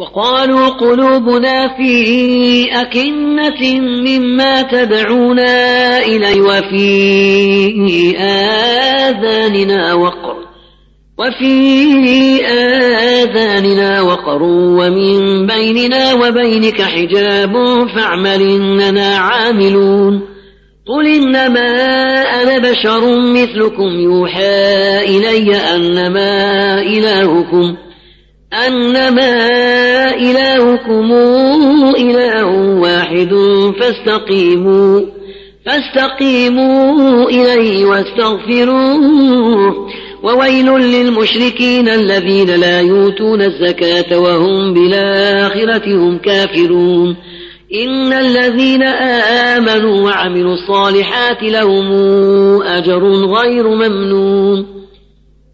وقالوا قلوبنا في أكنة مما تدعونا إليه وفي آذاننا وقر وفي آذاننا وقر ومن بيننا وبينك حجاب فاعمل إننا عاملون قل إنما أنا بشر مثلكم يوحى إلي أنما إلهكم أنما إلهكم إله واحد فاستقيموا فاستقيموا إليه واستغفروه وويل للمشركين الذين لا يؤتون الزكاة وهم بالآخرة هم كافرون إن الذين آمنوا وعملوا الصالحات لهم أجر غير ممنون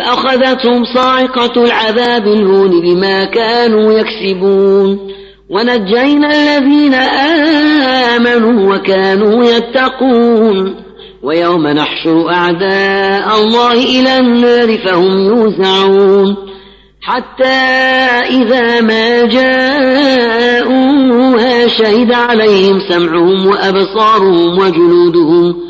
فأخذتهم صاعقة العذاب الهون بما كانوا يكسبون. ونجينا الذين آمنوا وكانوا يتقون. ويوم نحشر أعداء الله إلى النار فهم يوزعون. حتى إذا ما جاءوها شهد عليهم سمعهم وأبصارهم وجلودهم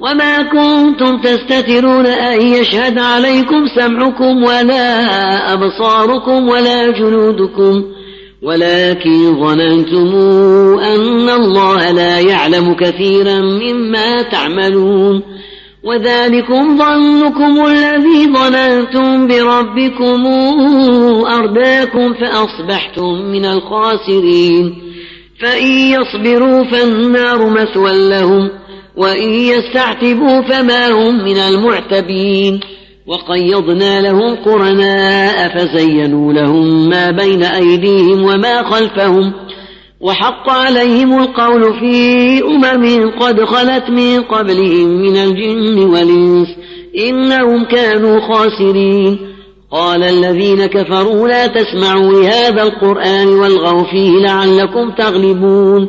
وما كنتم تستترون أن يشهد عليكم سمعكم ولا أبصاركم ولا جلودكم ولكن ظننتم أن الله لا يعلم كثيرا مما تعملون وذلكم ظنكم الذي ظننتم بربكم أرداكم فأصبحتم من الخاسرين فإن يصبروا فالنار مثوى لهم وإن يستعتبوا فما هم من المعتبين. وقيضنا لهم قرناء فزينوا لهم ما بين أيديهم وما خلفهم. وحق عليهم القول في أمم قد خلت من قبلهم من الجن والإنس إنهم كانوا خاسرين. قال الذين كفروا لا تسمعوا لهذا القرآن والغوا فيه لعلكم تغلبون.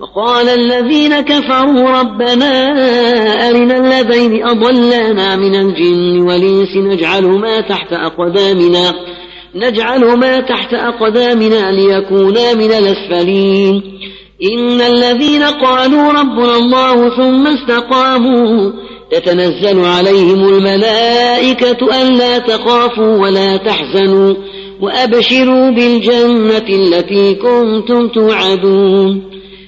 وقال الذين كفروا ربنا أرنا الذين أضلانا من الجن والإنس نجعلهما تحت أقدامنا نجعلهما تحت أقدامنا ليكونا من الأسفلين. إن الذين قالوا ربنا الله ثم استقاموا تتنزل عليهم الملائكة ألا تخافوا ولا تحزنوا وأبشروا بالجنة التي كنتم توعدون.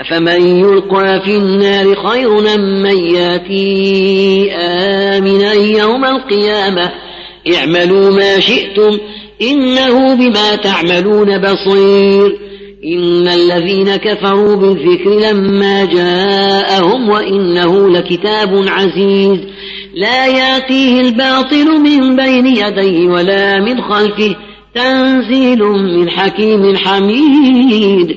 أفمن يلقى في النار خير من ياتي آمنا يوم القيامة؟ اعملوا ما شئتم إنه بما تعملون بصير. إن الذين كفروا بالذكر لما جاءهم وإنه لكتاب عزيز. لا يأتيه الباطل من بين يديه ولا من خلفه. تنزيل من حكيم حميد.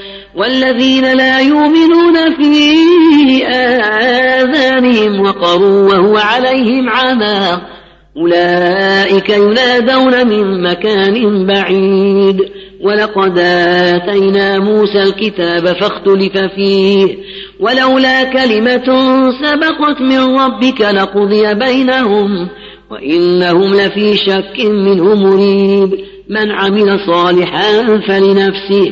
والذين لا يؤمنون في آذانهم وقروا وهو عليهم عمى أولئك ينادون من مكان بعيد. ولقد آتينا موسى الكتاب فاختلف فيه. ولولا كلمة سبقت من ربك لقضي بينهم. وإنهم لفي شك منه مريب. من عمل صالحا فلنفسه.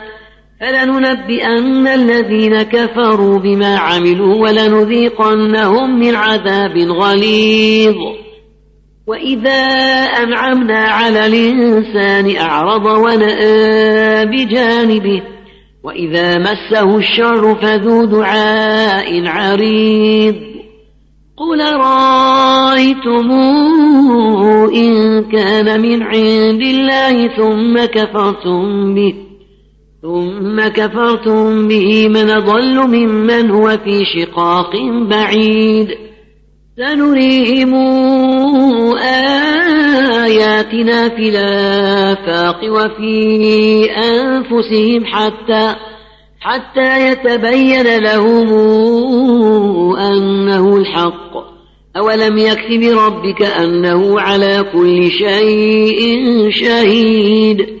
فلننبئن الذين كفروا بما عملوا ولنذيقنهم من عذاب غليظ. وإذا أنعمنا على الإنسان أعرض ونأى بجانبه وإذا مسه الشر فذو دعاء عريض. قل رأيتم إن كان من عند الله ثم كفرتم به ثم كفرتم به من ضل ممن هو في شقاق بعيد. سنريهم آياتنا في الآفاق وفي أنفسهم حتى حتى يتبين لهم أنه الحق. أولم يكف بربك أنه على كل شيء شهيد.